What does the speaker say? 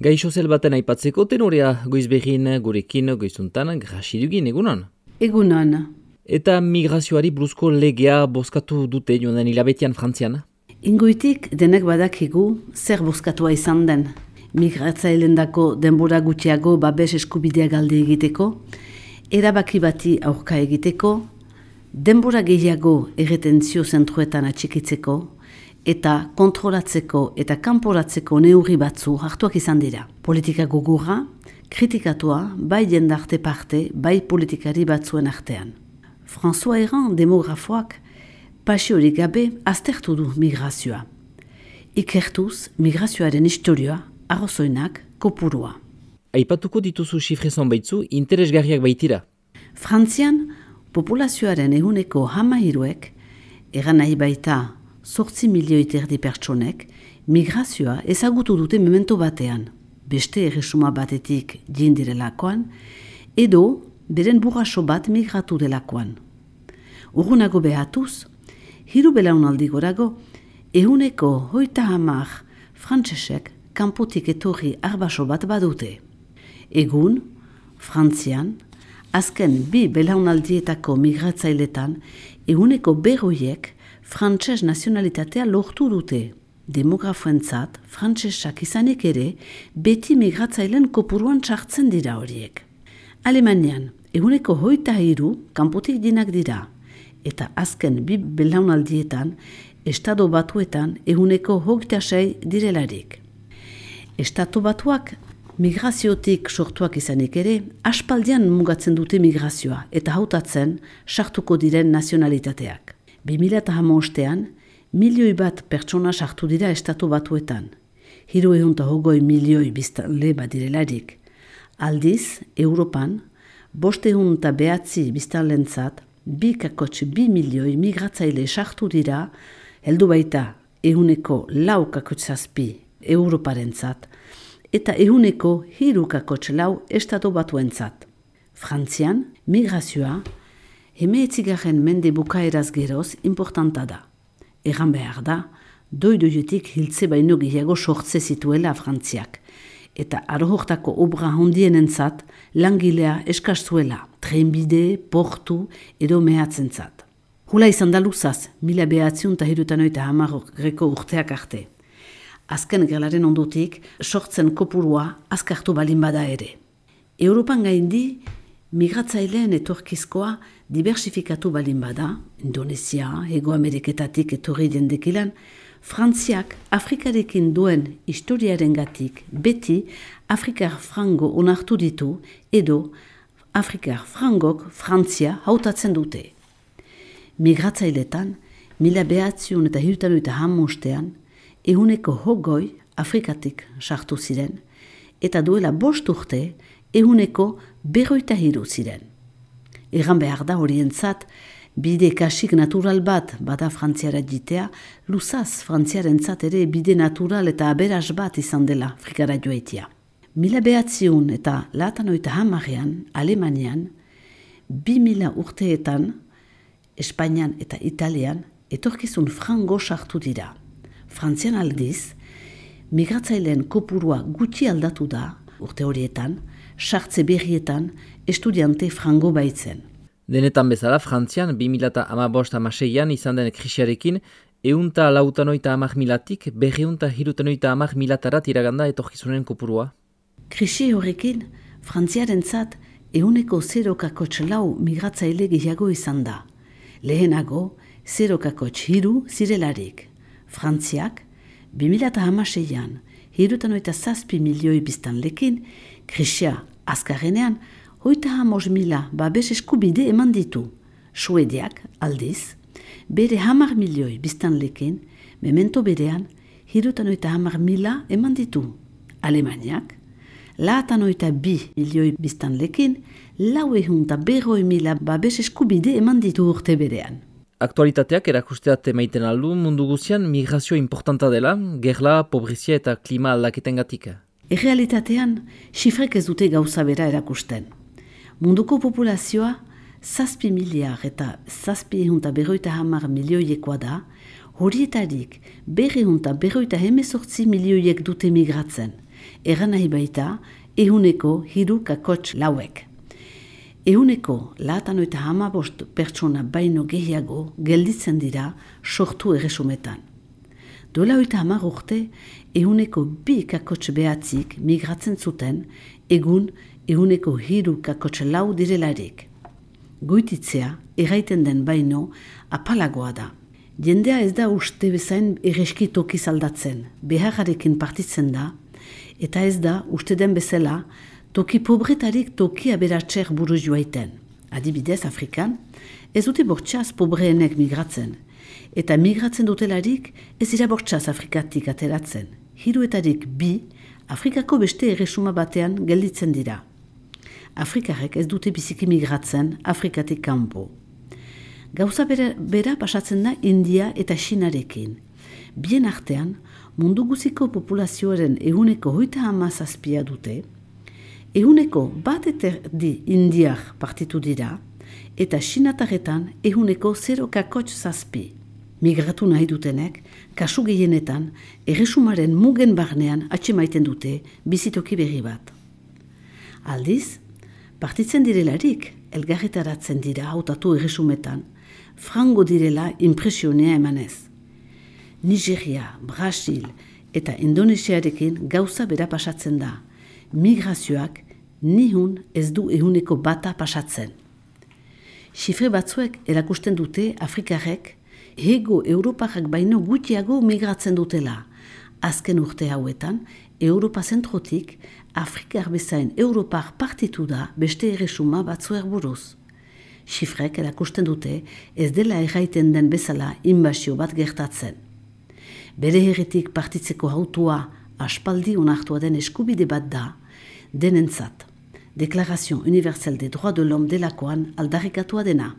Gaixo zel baten aipatzeko tenorea goizbegin gurekin goizuntan grasidugin egunon. Egunon. Eta migrazioari bruzko legea bozkatu dute joan den hilabetian frantzian? Ingoitik denek badakigu zer bozkatua izan den. Migratzailen dako denbora gutxiago babes eskubidea galde egiteko, erabaki bati aurka egiteko, denbora gehiago erretentzio zentruetan atxikitzeko, eta kontrolatzeko eta kanporatzeko neurri batzu hartuak izan dira. Politika gugurra, kritikatua, bai jendarte parte, bai politikari batzuen artean. François Eran demografoak pasiorik gabe aztertu du migrazioa. Ikertuz migrazioaren historioa, arrozoinak, kopurua. Aipatuko dituzu xifrezon baitzu, interesgarriak baitira. Frantzian, populazioaren ehuneko hama hiruek, eran nahi baita sortzi milioi terdi pertsonek, migrazioa ezagutu dute memento batean, beste erresuma batetik jindirelakoan, edo beren burraso bat migratu delakoan. Urgunago behatuz, hiru belaunaldi gorago, ehuneko hoita hamar frantsesek kanpotik etorri arbaso bat badute. Egun, Frantzian, azken bi belaunaldietako migratzailetan, ehuneko berroiek frantses nazionalitatea lortu dute. Demografoentzat, frantsesak izanik ere, beti migratzailen kopuruan txartzen dira horiek. Alemanian, ehuneko hoita hiru kanpotik dinak dira, eta azken bi belaunaldietan, estado batuetan ehuneko hogeita sei direlarik. Estatu batuak migraziotik sortuak izanik ere, aspaldian mugatzen dute migrazioa eta hautatzen sartuko diren nazionalitateak. 2008an, milioi bat pertsona sartu dira estatu batuetan. Hiru ehunta hogoi milioi biztanle badirelarik. Aldiz, Europan, boste ehunta behatzi biztanlentzat, bi kakotx bi milioi migratzaile sartu dira, heldu baita ehuneko lau kakotxazpi Europarentzat, eta ehuneko hiru kakotx lau estatu batuentzat. Frantzian, migrazioa, hemeetzigarren mende bukaeraz geroz importanta da. Egan behar da, doidoiotik hiltze baino gehiago sortze zituela Frantziak, eta arohortako obra hondien entzat, langilea eskastuela, trenbide, portu edo mehatzen zat. Hula izan da luzaz, mila behatziun eta hirutan oita greko urteak arte. Azken gerlaren ondotik, sortzen kopurua azkartu balin bada ere. Europan gaindi, migratzaileen etorkizkoa diversifikatu balin bada, Indonesia, Ego Ameriketatik etorri dendekilan, Frantziak Afrikarekin duen historiaren gatik beti Afrikar frango onartu ditu edo Afrikar frangok Frantzia hautatzen dute. Migratzailetan, mila behatziun eta hirutan eta hamostean, ehuneko hogoi Afrikatik sartu ziren, eta duela bost urte ehuneko berroita hiru ziren. Egan behar da horientzat, bide kasik natural bat bada frantziara jitea, luzaz frantziaren ere bide natural eta aberaz bat izan dela frikara joaitia. Mila behatziun eta latan oita hamarean, Alemanian, bi mila urteetan, Espainian eta Italian, etorkizun frango sartu dira. Frantzian aldiz, migratzaileen kopurua gutxi aldatu da, urte horietan, sartze berrietan, estudiante frango baitzen. Denetan bezala, Frantzian, 2008 amaseian izan den krisiarekin, eunta lautanoita amak milatik, berriunta hirutanoita amak milatarat iraganda etorkizunen kopurua. Krisi horrekin, Frantziaren zat, euneko zerokako txelau migratzaile gehiago izan da. Lehenago, zerokako txiru zirelarik. Frantziak, 2008an, hirutanoita zazpi milioi biztan lekin, krisia azkarrenean, hoita hamos mila babes eskubide eman ditu. Suediak, aldiz, bere hamar milioi biztan leken, memento berean, hirutan oita hamar mila eman ditu. Alemaniak, laatan oita bi milioi biztan leken, lau ehunta berroi mila babes eskubide eman ditu urte berean. Aktualitateak erakusteat emaiten aldu mundu guzian migrazio importanta dela, gerla, pobrizia eta klima aldaketen gatika. Errealitatean, xifrek ez dute gauza bera erakusten. Munduko populazioa, zazpi miliar eta zazpi ehunta berroita hamar milioiekoa da, horietarik berreunta berroita hemezortzi milioiek dute migratzen, egan nahi baita ehuneko hiru kakotx lauek. Ehuneko latanoita hamabost pertsona baino gehiago gelditzen dira sortu erresumetan. Duela oita hamar urte, ehuneko bi kakotx behatzik migratzen zuten, egun ehuneko hiru kakotx lau direlarik. Goititzea, erraiten den baino, apalagoa da. Jendea ez da uste bezain erreski toki zaldatzen, beharrarekin partitzen da, eta ez da uste den bezala toki pobretarik toki aberatxer buru joaiten. Adibidez, Afrikan, ez dute bortxaz pobreenek migratzen, eta migratzen dutelarik ez dira bortxaz Afrikatik ateratzen. Hiruetarik bi, Afrikako beste erresuma batean gelditzen dira. Afrikarek ez dute biziki migratzen Afrikatik kanpo. Gauza bera, bera pasatzen da India eta Xinarekin. Bien artean, mundu guziko populazioaren eguneko hoita hamazazpia dute, eguneko bat eta di Indiak partitu dira, eta Xinatarretan eguneko 0 kakotx zazpi. Migratu nahi dutenek, kasu gehienetan, erresumaren mugen barnean atxemaiten dute bizitoki berri bat. Aldiz, partitzen direlarik, elgarretaratzen dira hautatu erresumetan, frango direla impresionea emanez. Nigeria, Brasil eta Indonesiarekin gauza bera pasatzen da. Migrazioak nihun ez du ehuneko bata pasatzen. Xifre batzuek erakusten dute Afrikarek hego Europarrak baino gutiago migratzen dutela. Azken urte hauetan, Europa zentrotik Afrikar bezain Europar partitu da beste erresuma batzuer buruz xifrek erakusten dute ez dela erraiten den bezala inbazio bat gertatzen. Bere herretik partitzeko autua aspaldi onartua den eskubide bat da, Denensat, Déclaration universelle des droits de l'homme de Lacan al Darikatua Dena.